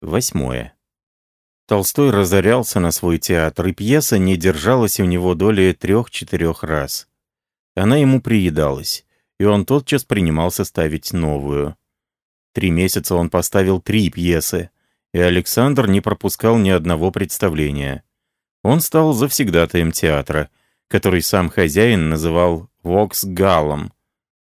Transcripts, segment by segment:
Восьмое. Толстой разорялся на свой театр, и пьеса не держалась у него доли трех-четырех раз. Она ему приедалась, и он тотчас принимался ставить новую. Три месяца он поставил три пьесы, и Александр не пропускал ни одного представления. Он стал завсегдатаем театра, который сам хозяин называл «воксгалом»,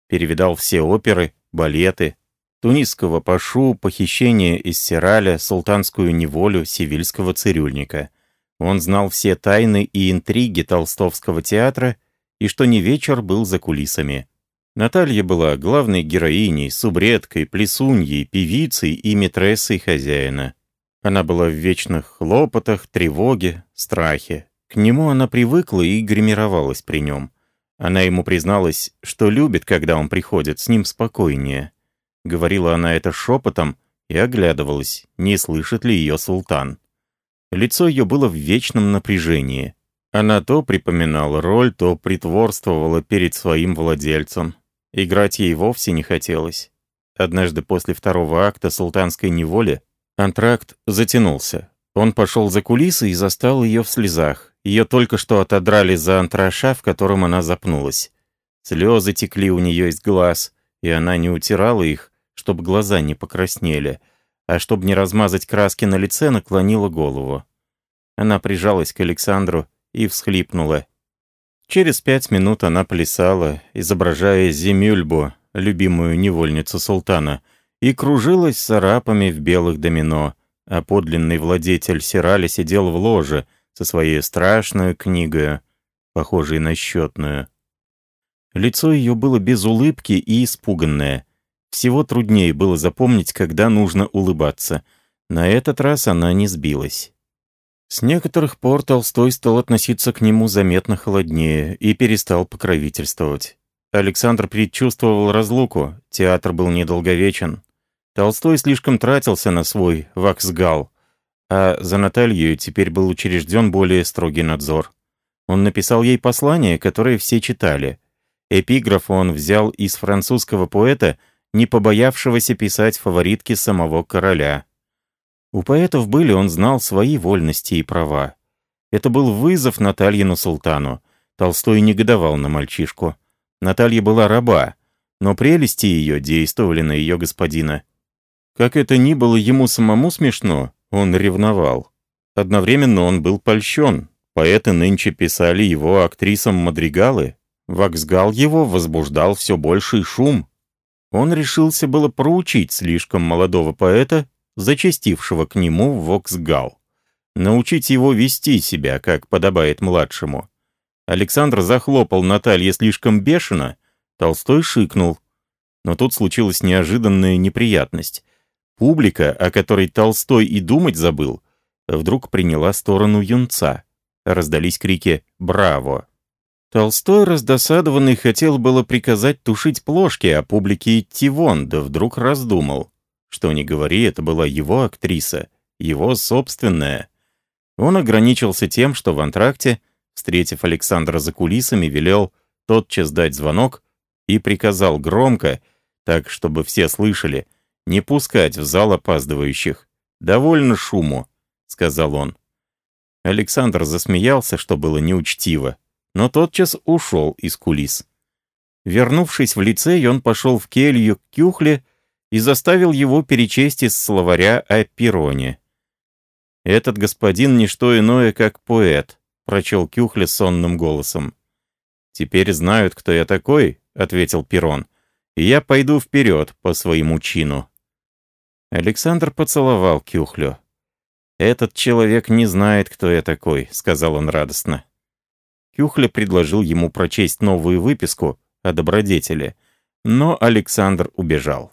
перевидал все оперы, балеты, тунисского пашу, похищение из Сираля, султанскую неволю, сивильского цирюльника. Он знал все тайны и интриги толстовского театра, и что не вечер был за кулисами. Наталья была главной героиней, субредкой, плесуньей, певицей и метрессой хозяина. Она была в вечных хлопотах, тревоге, страхе. К нему она привыкла и гримировалась при нем. Она ему призналась, что любит, когда он приходит, с ним спокойнее. Говорила она это шепотом и оглядывалась, не слышит ли ее султан. Лицо ее было в вечном напряжении. Она то припоминала роль, то притворствовала перед своим владельцем. Играть ей вовсе не хотелось. Однажды после второго акта султанской неволи антракт затянулся. Он пошел за кулисы и застал ее в слезах. Ее только что отодрали за антраша, в котором она запнулась. Слезы текли у нее из глаз, и она не утирала их, чтобы глаза не покраснели, а чтобы не размазать краски на лице, наклонила голову. Она прижалась к Александру и всхлипнула. Через пять минут она плясала, изображая Земюльбу, любимую невольницу султана, и кружилась с арапами в белых домино, а подлинный владетель Сирали сидел в ложе со своей страшной книгой, похожей на счетную. Лицо ее было без улыбки и испуганное. Всего труднее было запомнить, когда нужно улыбаться. На этот раз она не сбилась. С некоторых пор Толстой стал относиться к нему заметно холоднее и перестал покровительствовать. Александр предчувствовал разлуку, театр был недолговечен. Толстой слишком тратился на свой ваксгал, а за Наталью теперь был учрежден более строгий надзор. Он написал ей послание, которое все читали. Эпиграф он взял из французского поэта не побоявшегося писать фаворитки самого короля. У поэтов были, он знал, свои вольности и права. Это был вызов Натальину султану. Толстой негодовал на мальчишку. Наталья была раба, но прелести ее действовали на ее господина. Как это ни было ему самому смешно, он ревновал. Одновременно он был польщен. Поэты нынче писали его актрисам мадригалы. Ваксгал его возбуждал все больший шум, он решился было проучить слишком молодого поэта, зачастившего к нему в Воксгал. Научить его вести себя, как подобает младшему. Александр захлопал Наталье слишком бешено, Толстой шикнул. Но тут случилась неожиданная неприятность. Публика, о которой Толстой и думать забыл, вдруг приняла сторону юнца. Раздались крики «Браво!». Толстой, раздосадованный, хотел было приказать тушить плошки, а публике идти вон, да вдруг раздумал. Что ни говори, это была его актриса, его собственная. Он ограничился тем, что в антракте, встретив Александра за кулисами, велел тотчас дать звонок и приказал громко, так, чтобы все слышали, не пускать в зал опаздывающих. «Довольно шуму», — сказал он. Александр засмеялся, что было неучтиво но тотчас ушел из кулис. Вернувшись в лицей, он пошел в келью к Кюхле и заставил его перечесть из словаря о Пероне. «Этот господин не что иное, как поэт», — прочел Кюхле сонным голосом. «Теперь знают, кто я такой», — ответил Перон, — «и я пойду вперед по своему чину». Александр поцеловал Кюхлю. «Этот человек не знает, кто я такой», — сказал он радостно. Кюхля предложил ему прочесть новую выписку о добродетели, но Александр убежал.